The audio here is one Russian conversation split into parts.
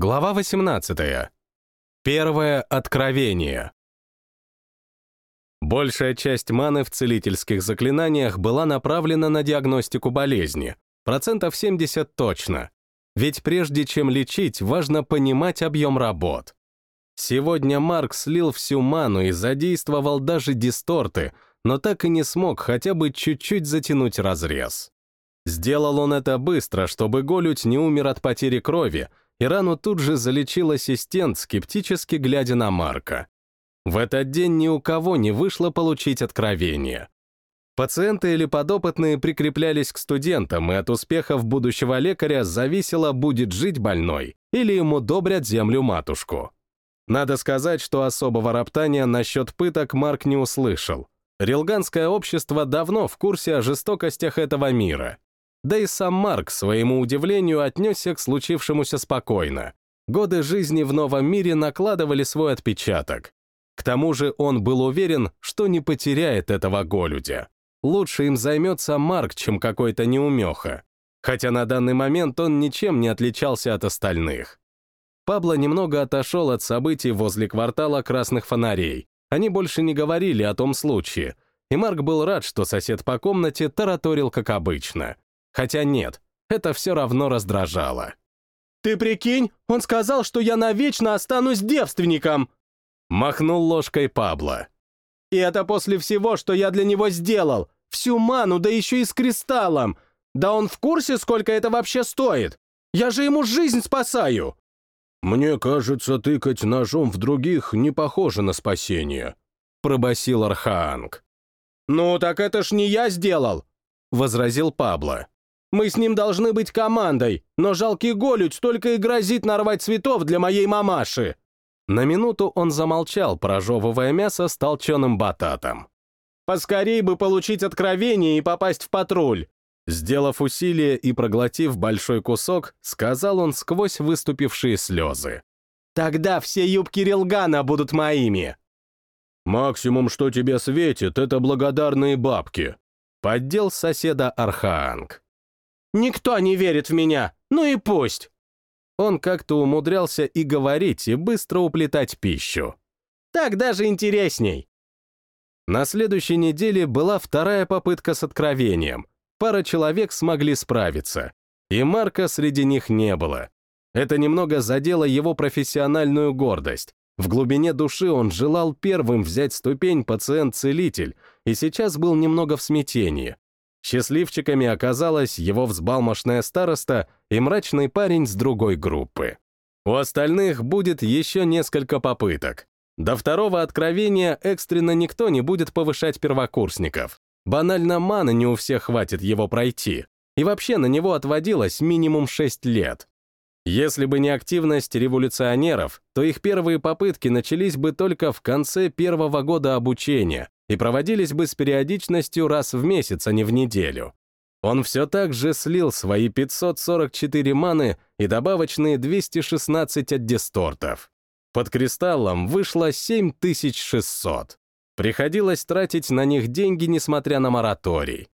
Глава 18. Первое откровение. Большая часть маны в целительских заклинаниях была направлена на диагностику болезни, процентов 70 точно. Ведь прежде чем лечить, важно понимать объем работ. Сегодня Марк слил всю ману и задействовал даже дисторты, но так и не смог хотя бы чуть-чуть затянуть разрез. Сделал он это быстро, чтобы Голють не умер от потери крови, и рану тут же залечил ассистент, скептически глядя на Марка. В этот день ни у кого не вышло получить откровение. Пациенты или подопытные прикреплялись к студентам, и от успехов будущего лекаря зависело, будет жить больной или ему добрят землю-матушку. Надо сказать, что особого роптания насчет пыток Марк не услышал. Рилганское общество давно в курсе о жестокостях этого мира. Да и сам Марк, к своему удивлению, отнесся к случившемуся спокойно. Годы жизни в новом мире накладывали свой отпечаток. К тому же он был уверен, что не потеряет этого голюдя. Лучше им займется Марк, чем какой-то неумеха. Хотя на данный момент он ничем не отличался от остальных. Пабло немного отошел от событий возле квартала красных фонарей. Они больше не говорили о том случае, и Марк был рад, что сосед по комнате тараторил как обычно. Хотя нет, это все равно раздражало. «Ты прикинь, он сказал, что я навечно останусь девственником!» Махнул ложкой Пабло. «И это после всего, что я для него сделал! Всю ману, да еще и с кристаллом! Да он в курсе, сколько это вообще стоит? Я же ему жизнь спасаю!» «Мне кажется, тыкать ножом в других не похоже на спасение», — пробасил Архаанг. «Ну, так это ж не я сделал», — возразил Пабло. Мы с ним должны быть командой, но жалкий голють только и грозит нарвать цветов для моей мамаши». На минуту он замолчал, прожевывая мясо с толченым бататом. «Поскорей бы получить откровение и попасть в патруль!» Сделав усилие и проглотив большой кусок, сказал он сквозь выступившие слезы. «Тогда все юбки Рилгана будут моими!» «Максимум, что тебе светит, это благодарные бабки», — поддел соседа Архаанг. Никто не верит в меня, ну и пусть!» Он как-то умудрялся и говорить, и быстро уплетать пищу. «Так даже интересней!» На следующей неделе была вторая попытка с откровением. Пара человек смогли справиться, и Марка среди них не было. Это немного задело его профессиональную гордость. В глубине души он желал первым взять ступень пациент-целитель, и сейчас был немного в смятении. Счастливчиками оказалась его взбалмошная староста и мрачный парень с другой группы. У остальных будет еще несколько попыток. До второго откровения экстренно никто не будет повышать первокурсников. Банально маны не у всех хватит его пройти. И вообще на него отводилось минимум 6 лет. Если бы не активность революционеров, то их первые попытки начались бы только в конце первого года обучения, и проводились бы с периодичностью раз в месяц, а не в неделю. Он все так же слил свои 544 маны и добавочные 216 от дистортов. Под кристаллом вышло 7600. Приходилось тратить на них деньги, несмотря на мораторий.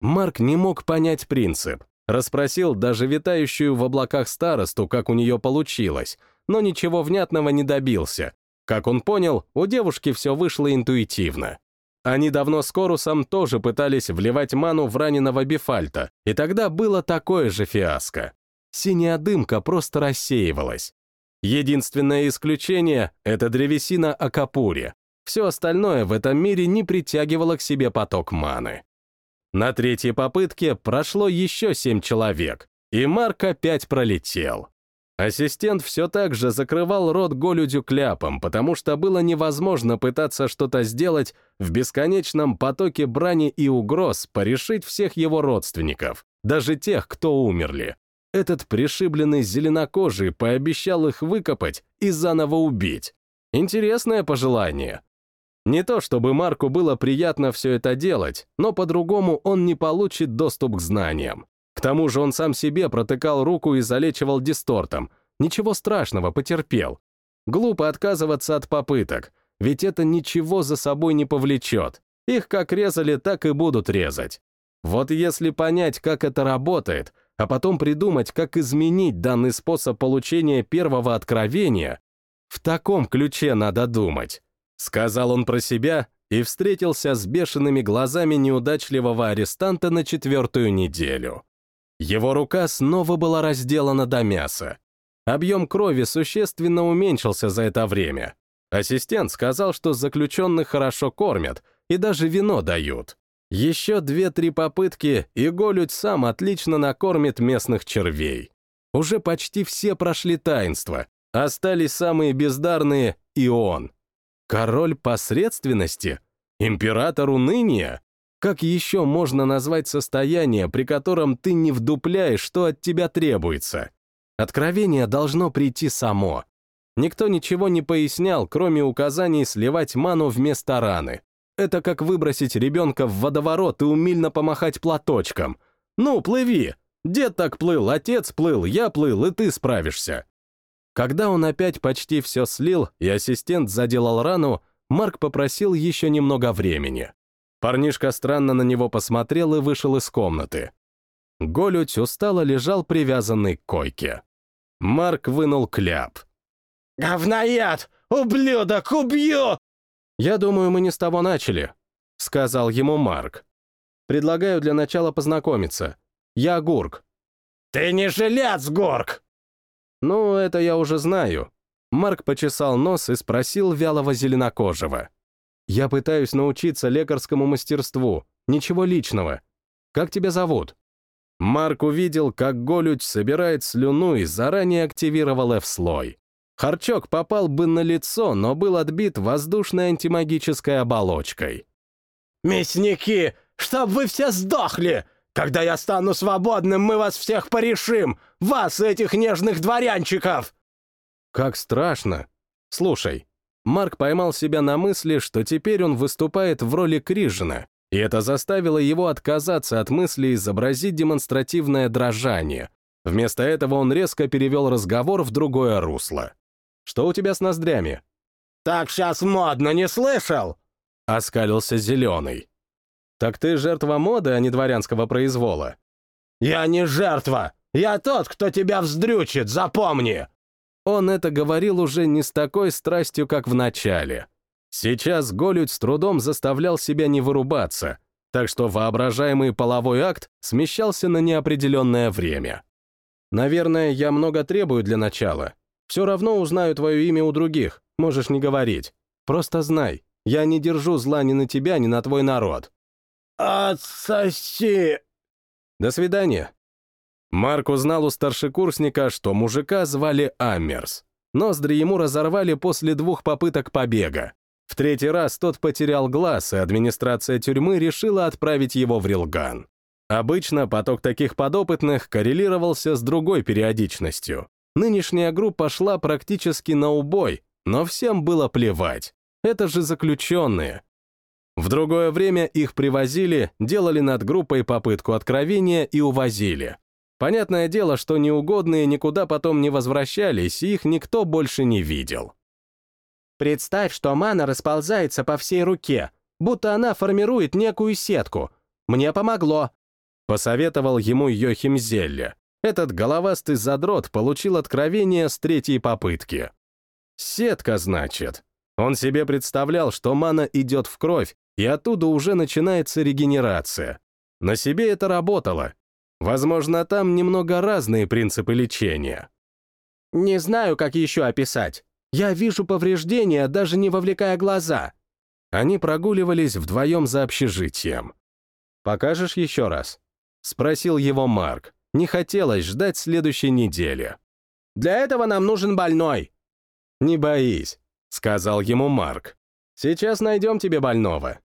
Марк не мог понять принцип. Расспросил даже витающую в облаках старосту, как у нее получилось, но ничего внятного не добился. Как он понял, у девушки все вышло интуитивно. Они давно с Корусом тоже пытались вливать ману в раненого Бифальта, и тогда было такое же фиаско. Синяя дымка просто рассеивалась. Единственное исключение — это древесина Акапури. Все остальное в этом мире не притягивало к себе поток маны. На третьей попытке прошло еще семь человек, и Марк опять пролетел. Ассистент все так же закрывал рот голюдю кляпом, потому что было невозможно пытаться что-то сделать в бесконечном потоке брани и угроз порешить всех его родственников, даже тех, кто умерли. Этот пришибленный зеленокожий пообещал их выкопать и заново убить. Интересное пожелание. Не то чтобы Марку было приятно все это делать, но по-другому он не получит доступ к знаниям. К тому же он сам себе протыкал руку и залечивал дистортом. Ничего страшного, потерпел. Глупо отказываться от попыток, ведь это ничего за собой не повлечет. Их как резали, так и будут резать. Вот если понять, как это работает, а потом придумать, как изменить данный способ получения первого откровения, в таком ключе надо думать. Сказал он про себя и встретился с бешеными глазами неудачливого арестанта на четвертую неделю. Его рука снова была разделана до мяса. Объем крови существенно уменьшился за это время. Ассистент сказал, что заключенных хорошо кормят и даже вино дают. Еще две-три попытки, и Голють сам отлично накормит местных червей. Уже почти все прошли таинство, остались самые бездарные и он. Король посредственности? Император уныния? Как еще можно назвать состояние, при котором ты не вдупляешь, что от тебя требуется? Откровение должно прийти само. Никто ничего не пояснял, кроме указаний сливать ману вместо раны. Это как выбросить ребенка в водоворот и умильно помахать платочком. Ну, плыви! Дед так плыл, отец плыл, я плыл, и ты справишься. Когда он опять почти все слил, и ассистент заделал рану, Марк попросил еще немного времени. Парнишка странно на него посмотрел и вышел из комнаты. Голють устало лежал привязанный к койке. Марк вынул кляп. «Говноед! Ублюдок! Убью!» «Я думаю, мы не с того начали», — сказал ему Марк. «Предлагаю для начала познакомиться. Я Гурк». «Ты не жилец, Горк!» «Ну, это я уже знаю». Марк почесал нос и спросил вялого зеленокожего. «Я пытаюсь научиться лекарскому мастерству. Ничего личного. Как тебя зовут?» Марк увидел, как Голють собирает слюну и заранее активировал F-слой. Харчок попал бы на лицо, но был отбит воздушной антимагической оболочкой. «Мясники! Чтоб вы все сдохли! Когда я стану свободным, мы вас всех порешим! Вас, этих нежных дворянчиков!» Как страшно. Слушай, Марк поймал себя на мысли, что теперь он выступает в роли Крижина, и это заставило его отказаться от мысли изобразить демонстративное дрожание. Вместо этого он резко перевел разговор в другое русло. Что у тебя с ноздрями?» «Так сейчас модно, не слышал?» — оскалился Зеленый. «Так ты жертва моды, а не дворянского произвола?» «Я не жертва! Я тот, кто тебя вздрючит, запомни!» Он это говорил уже не с такой страстью, как в начале. Сейчас Голють с трудом заставлял себя не вырубаться, так что воображаемый половой акт смещался на неопределенное время. «Наверное, я много требую для начала», все равно узнаю твое имя у других, можешь не говорить. Просто знай, я не держу зла ни на тебя, ни на твой народ». «Отсоси!» «До свидания». Марк узнал у старшекурсника, что мужика звали Аммерс. Ноздри ему разорвали после двух попыток побега. В третий раз тот потерял глаз, и администрация тюрьмы решила отправить его в Рилган. Обычно поток таких подопытных коррелировался с другой периодичностью. Нынешняя группа шла практически на убой, но всем было плевать. Это же заключенные. В другое время их привозили, делали над группой попытку откровения и увозили. Понятное дело, что неугодные никуда потом не возвращались, и их никто больше не видел. Представь, что мана расползается по всей руке, будто она формирует некую сетку. Мне помогло. Посоветовал ему Йохим Зелле. Этот головастый задрот получил откровение с третьей попытки. Сетка, значит. Он себе представлял, что мана идет в кровь, и оттуда уже начинается регенерация. На себе это работало. Возможно, там немного разные принципы лечения. Не знаю, как еще описать. Я вижу повреждения, даже не вовлекая глаза. Они прогуливались вдвоем за общежитием. «Покажешь еще раз?» — спросил его Марк. Не хотелось ждать следующей недели. «Для этого нам нужен больной». «Не боись», — сказал ему Марк. «Сейчас найдем тебе больного».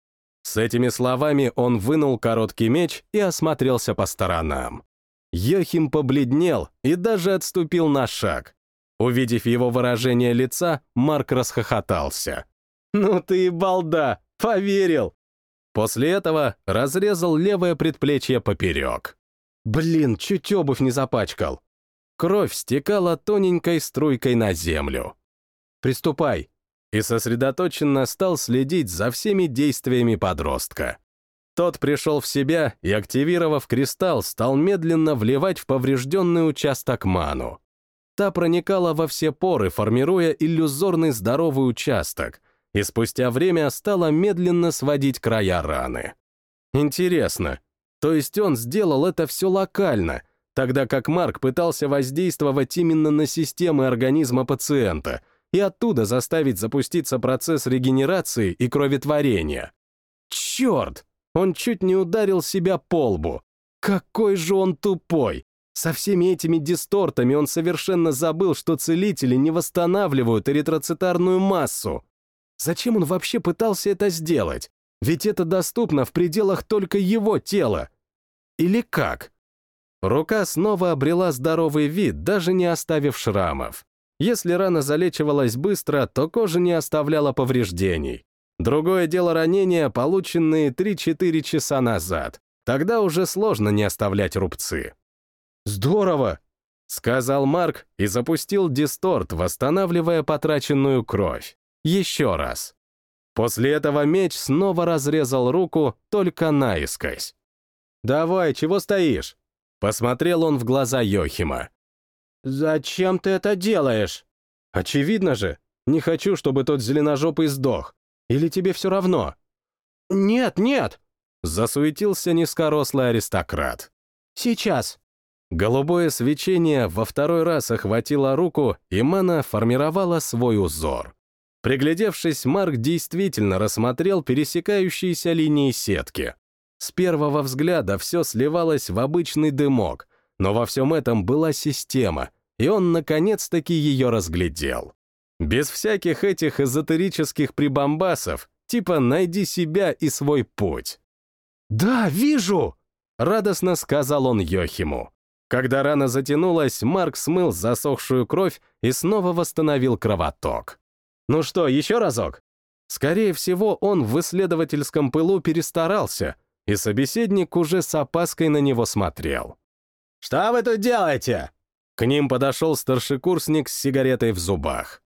С этими словами он вынул короткий меч и осмотрелся по сторонам. Йохим побледнел и даже отступил на шаг. Увидев его выражение лица, Марк расхохотался. «Ну ты и балда! Поверил!» После этого разрезал левое предплечье поперек. Блин, чуть обувь не запачкал. Кровь стекала тоненькой струйкой на землю. «Приступай!» И сосредоточенно стал следить за всеми действиями подростка. Тот пришел в себя и, активировав кристалл, стал медленно вливать в поврежденный участок ману. Та проникала во все поры, формируя иллюзорный здоровый участок, и спустя время стала медленно сводить края раны. Интересно, то есть он сделал это все локально, тогда как Марк пытался воздействовать именно на системы организма пациента и оттуда заставить запуститься процесс регенерации и кроветворения. Черт! Он чуть не ударил себя по лбу. Какой же он тупой! Со всеми этими дистортами он совершенно забыл, что целители не восстанавливают эритроцитарную массу. Зачем он вообще пытался это сделать? Ведь это доступно в пределах только его тела. Или как? Рука снова обрела здоровый вид, даже не оставив шрамов. Если рана залечивалась быстро, то кожа не оставляла повреждений. Другое дело ранения, полученные 3-4 часа назад. Тогда уже сложно не оставлять рубцы. «Здорово!» — сказал Марк и запустил дисторт, восстанавливая потраченную кровь. Еще раз. После этого меч снова разрезал руку, только наискось. «Давай, чего стоишь?» Посмотрел он в глаза Йохима. «Зачем ты это делаешь?» «Очевидно же. Не хочу, чтобы тот зеленожопый сдох. Или тебе все равно?» «Нет, нет!» Засуетился низкорослый аристократ. «Сейчас!» Голубое свечение во второй раз охватило руку, и мана формировала свой узор. Приглядевшись, Марк действительно рассмотрел пересекающиеся линии сетки. С первого взгляда все сливалось в обычный дымок, но во всем этом была система, и он наконец-таки ее разглядел. Без всяких этих эзотерических прибамбасов, типа «найди себя и свой путь». «Да, вижу!» — радостно сказал он Йохиму. Когда рана затянулась, Марк смыл засохшую кровь и снова восстановил кровоток. «Ну что, еще разок?» Скорее всего, он в исследовательском пылу перестарался, и собеседник уже с опаской на него смотрел. «Что вы тут делаете?» К ним подошел старшекурсник с сигаретой в зубах.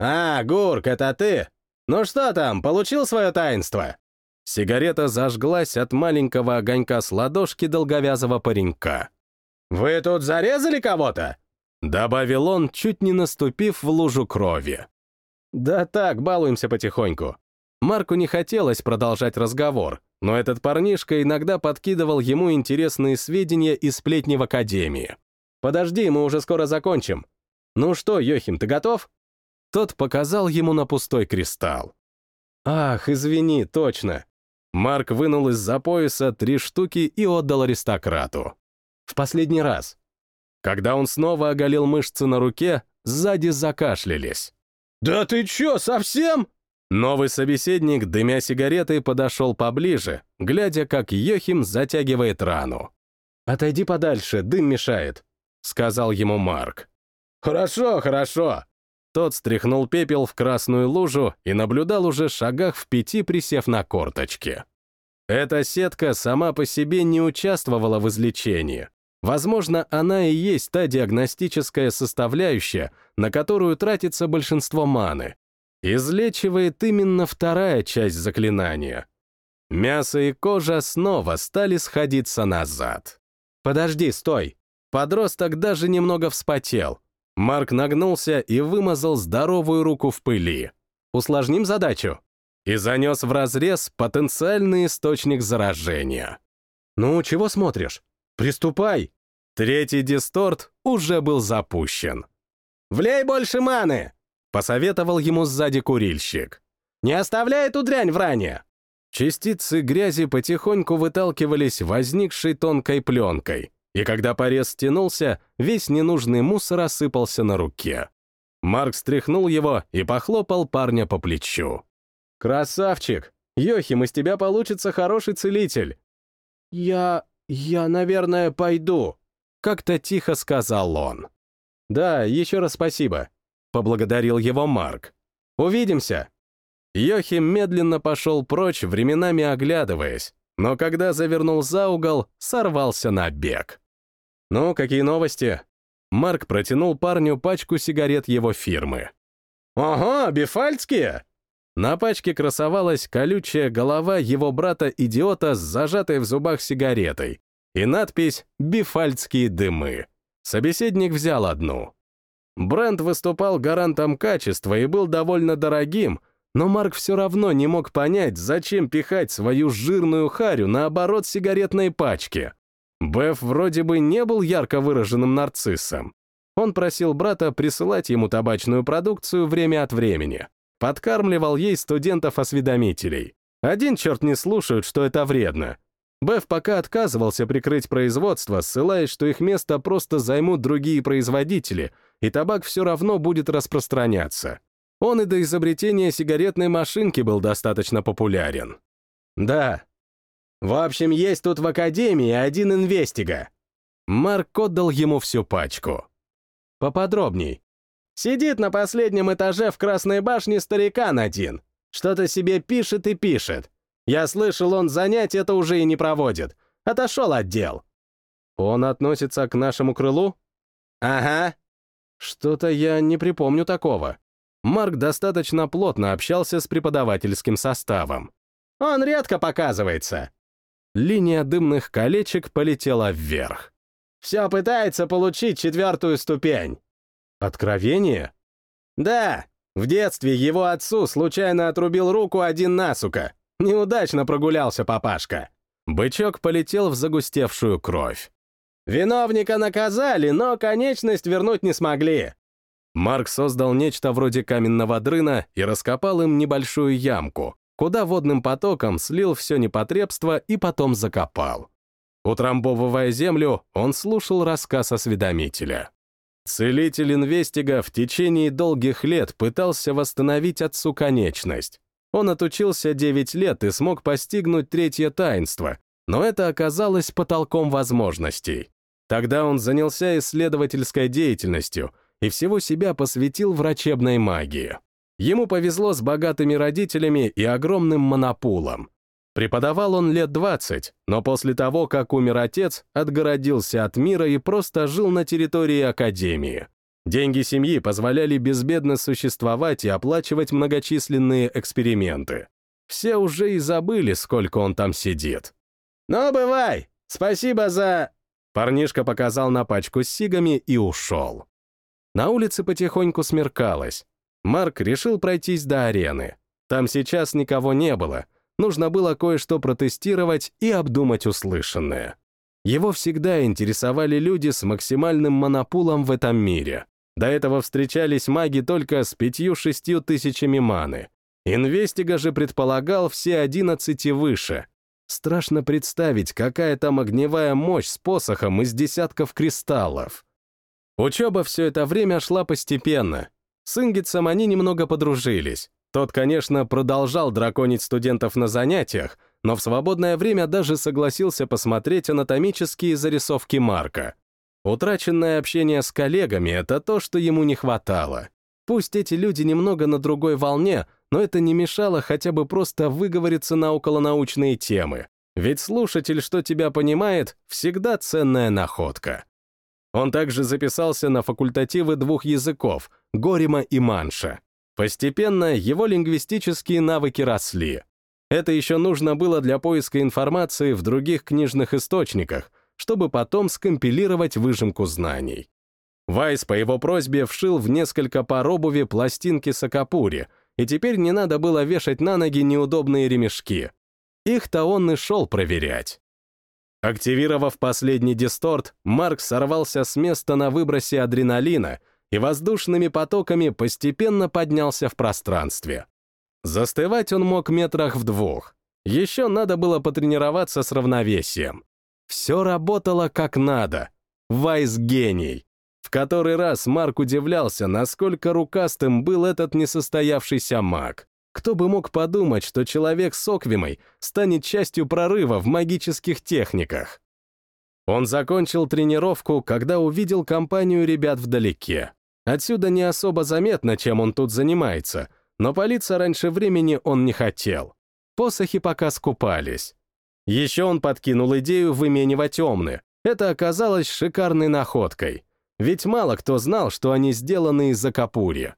«А, Гурк, это ты? Ну что там, получил свое таинство?» Сигарета зажглась от маленького огонька с ладошки долговязого паренька. «Вы тут зарезали кого-то?» Добавил он, чуть не наступив в лужу крови. «Да так, балуемся потихоньку». Марку не хотелось продолжать разговор, но этот парнишка иногда подкидывал ему интересные сведения из сплетни в академии. «Подожди, мы уже скоро закончим. Ну что, Йохим, ты готов?» Тот показал ему на пустой кристалл. «Ах, извини, точно». Марк вынул из-за пояса три штуки и отдал аристократу. В последний раз. Когда он снова оголил мышцы на руке, сзади закашлялись. «Да ты чё, совсем?» Новый собеседник, дымя сигаретой, подошел поближе, глядя, как Йохим затягивает рану. «Отойди подальше, дым мешает», — сказал ему Марк. «Хорошо, хорошо», тот стряхнул пепел в красную лужу и наблюдал уже шагах в пяти, присев на корточки. Эта сетка сама по себе не участвовала в излечении. Возможно, она и есть та диагностическая составляющая, на которую тратится большинство маны. Излечивает именно вторая часть заклинания. Мясо и кожа снова стали сходиться назад. «Подожди, стой!» Подросток даже немного вспотел, Марк нагнулся и вымазал здоровую руку в пыли. Усложним задачу. И занес в разрез потенциальный источник заражения. «Ну, чего смотришь? Приступай!» Третий дисторт уже был запущен. «Влей больше маны!» — посоветовал ему сзади курильщик. «Не оставляй эту дрянь в ране!» Частицы грязи потихоньку выталкивались возникшей тонкой пленкой, и когда порез стянулся, весь ненужный мусор осыпался на руке. Марк стряхнул его и похлопал парня по плечу. «Красавчик! Йохим, из тебя получится хороший целитель!» «Я... я, наверное, пойду», — как-то тихо сказал он. «Да, еще раз спасибо», — поблагодарил его Марк. «Увидимся!» Йохим медленно пошел прочь, временами оглядываясь, но когда завернул за угол, сорвался на бег. «Ну, какие новости?» Марк протянул парню пачку сигарет его фирмы. «Ага, бифальцкие!» На пачке красовалась колючая голова его брата-идиота с зажатой в зубах сигаретой и надпись «Бифальдские дымы». Собеседник взял одну. Бренд выступал гарантом качества и был довольно дорогим, но Марк все равно не мог понять, зачем пихать свою жирную харю на оборот сигаретной пачки. Беф вроде бы не был ярко выраженным нарциссом. Он просил брата присылать ему табачную продукцию время от времени. Подкармливал ей студентов-осведомителей. Один черт не слушают, что это вредно. Беф пока отказывался прикрыть производство, ссылаясь, что их место просто займут другие производители, и табак все равно будет распространяться. Он и до изобретения сигаретной машинки был достаточно популярен. Да. В общем, есть тут в Академии один инвестига. Марк отдал ему всю пачку. Поподробней. Сидит на последнем этаже в Красной башне старикан один. Что-то себе пишет и пишет. Я слышал, он занятия это уже и не проводит. Отошел от дел. Он относится к нашему крылу? Ага. Что-то я не припомню такого. Марк достаточно плотно общался с преподавательским составом. Он редко показывается. Линия дымных колечек полетела вверх. Все пытается получить четвертую ступень. Откровение? Да, в детстве его отцу случайно отрубил руку один насука. Неудачно прогулялся папашка. Бычок полетел в загустевшую кровь. Виновника наказали, но конечность вернуть не смогли. Марк создал нечто вроде каменного дрына и раскопал им небольшую ямку, куда водным потоком слил все непотребство и потом закопал. Утрамбовывая землю, он слушал рассказ осведомителя. Целитель Инвестига в течение долгих лет пытался восстановить отцу конечность. Он отучился 9 лет и смог постигнуть третье таинство, но это оказалось потолком возможностей. Тогда он занялся исследовательской деятельностью и всего себя посвятил врачебной магии. Ему повезло с богатыми родителями и огромным монопулом. Преподавал он лет 20, но после того, как умер отец, отгородился от мира и просто жил на территории академии. Деньги семьи позволяли безбедно существовать и оплачивать многочисленные эксперименты. Все уже и забыли, сколько он там сидит. «Ну, бывай! Спасибо за...» Парнишка показал на пачку с сигами и ушел. На улице потихоньку смеркалось. Марк решил пройтись до арены. Там сейчас никого не было, нужно было кое-что протестировать и обдумать услышанное. Его всегда интересовали люди с максимальным монопулом в этом мире. До этого встречались маги только с пятью-шестью тысячами маны. Инвестига же предполагал все одиннадцати выше. Страшно представить, какая там огневая мощь с посохом из десятков кристаллов. Учеба все это время шла постепенно. С Ингитсом они немного подружились. Тот, конечно, продолжал драконить студентов на занятиях, но в свободное время даже согласился посмотреть анатомические зарисовки Марка. Утраченное общение с коллегами — это то, что ему не хватало. Пусть эти люди немного на другой волне, но это не мешало хотя бы просто выговориться на околонаучные темы. Ведь слушатель, что тебя понимает, всегда ценная находка. Он также записался на факультативы двух языков — Горима и Манша. Постепенно его лингвистические навыки росли. Это еще нужно было для поиска информации в других книжных источниках, чтобы потом скомпилировать выжимку знаний. Вайс по его просьбе вшил в несколько пар обуви пластинки Сакапури, и теперь не надо было вешать на ноги неудобные ремешки. Их-то он и шел проверять. Активировав последний дисторт, Марк сорвался с места на выбросе адреналина — и воздушными потоками постепенно поднялся в пространстве. Застывать он мог метрах в двух. Еще надо было потренироваться с равновесием. Все работало как надо. Вайс гений. В который раз Марк удивлялся, насколько рукастым был этот несостоявшийся маг. Кто бы мог подумать, что человек с Оквимой станет частью прорыва в магических техниках. Он закончил тренировку, когда увидел компанию ребят вдалеке. Отсюда не особо заметно, чем он тут занимается, но палиться раньше времени он не хотел. Посохи пока скупались. Еще он подкинул идею выменивать темны. Это оказалось шикарной находкой. Ведь мало кто знал, что они сделаны из закапурья.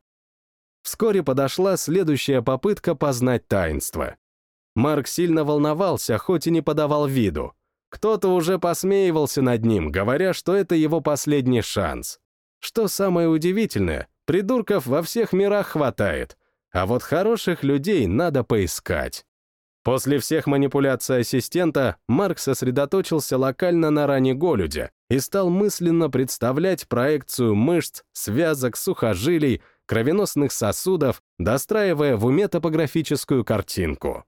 Вскоре подошла следующая попытка познать таинство. Марк сильно волновался, хоть и не подавал виду. Кто-то уже посмеивался над ним, говоря, что это его последний шанс. Что самое удивительное, придурков во всех мирах хватает, а вот хороших людей надо поискать. После всех манипуляций ассистента Марк сосредоточился локально на ране Голюдя и стал мысленно представлять проекцию мышц, связок, сухожилий, кровеносных сосудов, достраивая в уме топографическую картинку.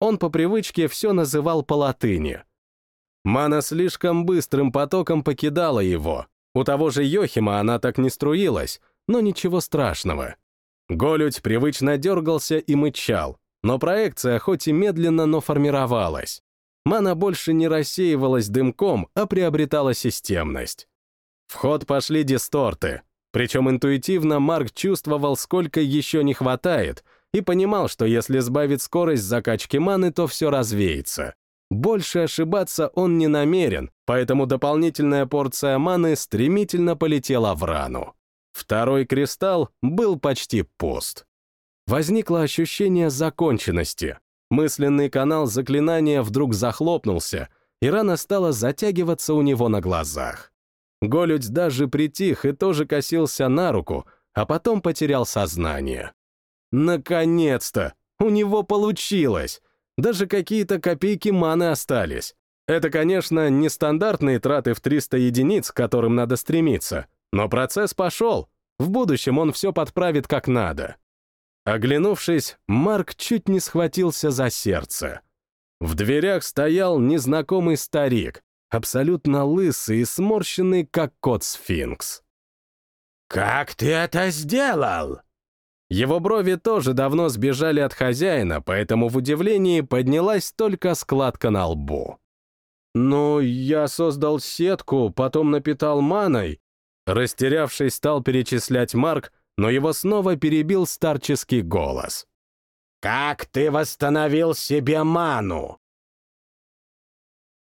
Он по привычке все называл по латыни. Мана слишком быстрым потоком покидала его. У того же Йохима она так не струилась, но ничего страшного. Голють привычно дергался и мычал, но проекция хоть и медленно, но формировалась. Мана больше не рассеивалась дымком, а приобретала системность. В ход пошли дисторты, причем интуитивно Марк чувствовал, сколько еще не хватает, и понимал, что если сбавить скорость закачки маны, то все развеется. Больше ошибаться он не намерен, поэтому дополнительная порция маны стремительно полетела в рану. Второй кристалл был почти пуст. Возникло ощущение законченности. Мысленный канал заклинания вдруг захлопнулся, и рана стала затягиваться у него на глазах. Голють даже притих и тоже косился на руку, а потом потерял сознание. Наконец-то! У него получилось! Даже какие-то копейки маны остались. Это, конечно, не стандартные траты в 300 единиц, к которым надо стремиться, но процесс пошел. В будущем он все подправит как надо. Оглянувшись, Марк чуть не схватился за сердце. В дверях стоял незнакомый старик, абсолютно лысый и сморщенный, как кот-сфинкс. «Как ты это сделал?» Его брови тоже давно сбежали от хозяина, поэтому в удивлении поднялась только складка на лбу. «Ну, я создал сетку, потом напитал маной». Растерявшись, стал перечислять Марк, но его снова перебил старческий голос. «Как ты восстановил себе ману?»